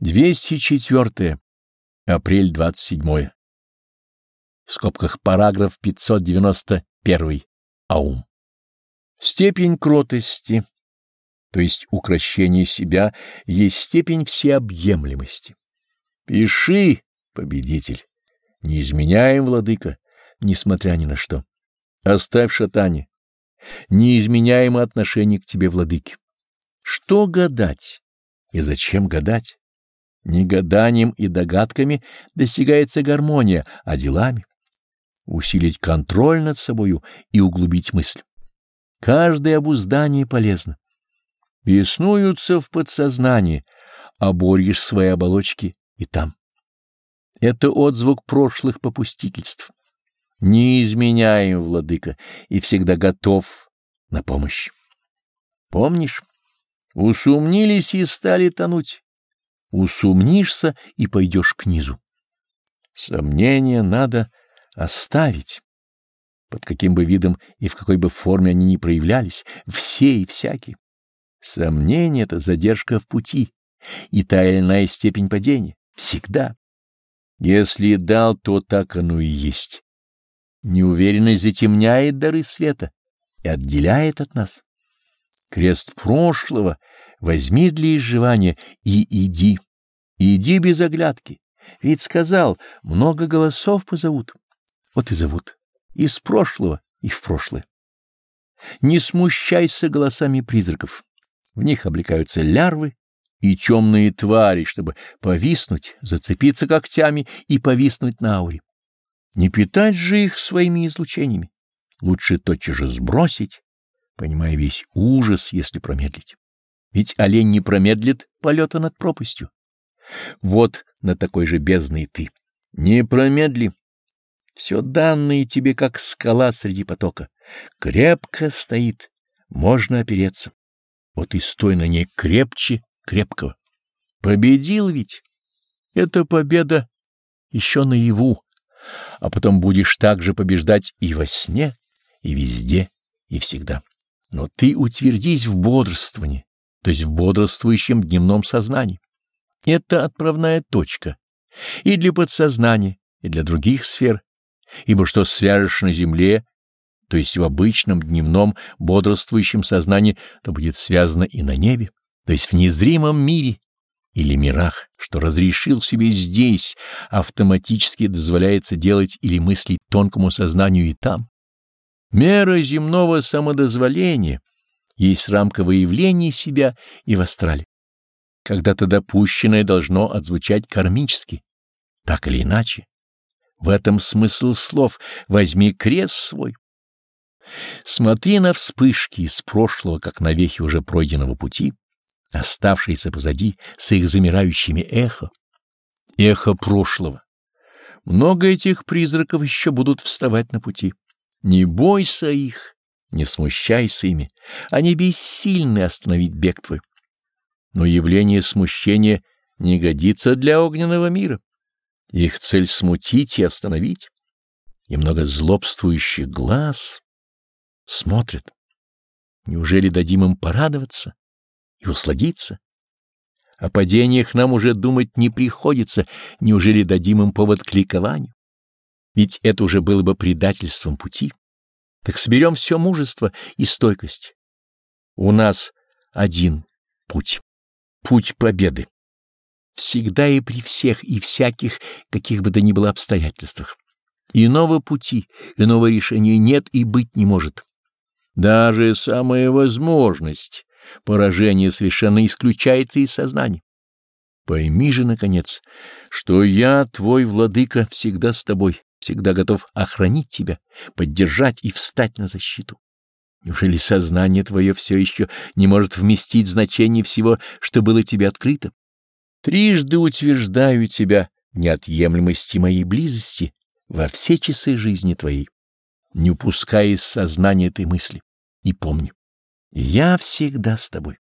204. Апрель 27. В скобках параграф 591. Аум. Степень кротости, то есть укращение себя, есть степень всеобъемлемости. Пиши, победитель, не изменяем, владыка, несмотря ни на что. Оставь шатание, неизменяемое отношение к тебе, владыке. Что гадать и зачем гадать? Не гаданием и догадками достигается гармония, а делами. Усилить контроль над собою и углубить мысль. Каждое обуздание полезно. Беснуются в подсознании, оборишь свои оболочки и там. Это отзвук прошлых попустительств. Не изменяем, владыка, и всегда готов на помощь. Помнишь? Усумнились и стали тонуть усомнишься и пойдешь к низу. Сомнения надо оставить, под каким бы видом и в какой бы форме они ни проявлялись, все и всякие. Сомнение — это задержка в пути и та или иная степень падения. Всегда. Если дал, то так оно и есть. Неуверенность затемняет дары света и отделяет от нас. Крест прошлого возьми для изживания и иди. Иди без оглядки. Ведь сказал, много голосов позовут. Вот и зовут. Из прошлого и в прошлое. Не смущайся голосами призраков. В них облекаются лярвы и темные твари, чтобы повиснуть, зацепиться когтями и повиснуть на ауре. Не питать же их своими излучениями. Лучше тотчас же сбросить, понимая весь ужас, если промедлить. Ведь олень не промедлит полета над пропастью. Вот на такой же бездной ты. Не промедли. Все данное тебе, как скала среди потока. Крепко стоит, можно опереться. Вот и стой на ней крепче крепкого. Победил ведь. Это победа еще наяву, а потом будешь также побеждать и во сне, и везде, и всегда. Но ты утвердись в бодрствовании, то есть в бодрствующем дневном сознании. Это отправная точка и для подсознания, и для других сфер, ибо что свяжешь на земле, то есть в обычном дневном бодрствующем сознании, то будет связано и на небе, то есть в незримом мире или мирах, что разрешил себе здесь, автоматически дозволяется делать или мыслить тонкому сознанию и там. Мера земного самодозволения есть рамка выявления себя и в астрале когда-то допущенное должно отзвучать кармически, так или иначе. В этом смысл слов «возьми крест свой». Смотри на вспышки из прошлого, как на вехи уже пройденного пути, оставшиеся позади с их замирающими эхо. Эхо прошлого. Много этих призраков еще будут вставать на пути. Не бойся их, не смущайся ими, они бессильны остановить бег твой но явление смущения не годится для огненного мира. Их цель — смутить и остановить. И много злобствующих глаз смотрят. Неужели дадим им порадоваться и усладиться? О падениях нам уже думать не приходится, неужели дадим им повод к ликованию? Ведь это уже было бы предательством пути. Так соберем все мужество и стойкость. У нас один путь путь победы. Всегда и при всех и всяких, каких бы то ни было обстоятельствах. Иного пути, иного решения нет и быть не может. Даже самая возможность поражения совершенно исключается из сознания. Пойми же, наконец, что я, твой владыка, всегда с тобой, всегда готов охранить тебя, поддержать и встать на защиту. Неужели сознание твое все еще не может вместить значение всего, что было тебе открыто? Трижды утверждаю тебя в неотъемлемости моей близости во все часы жизни твоей, не упуская из сознания этой мысли. И помни, я всегда с тобой.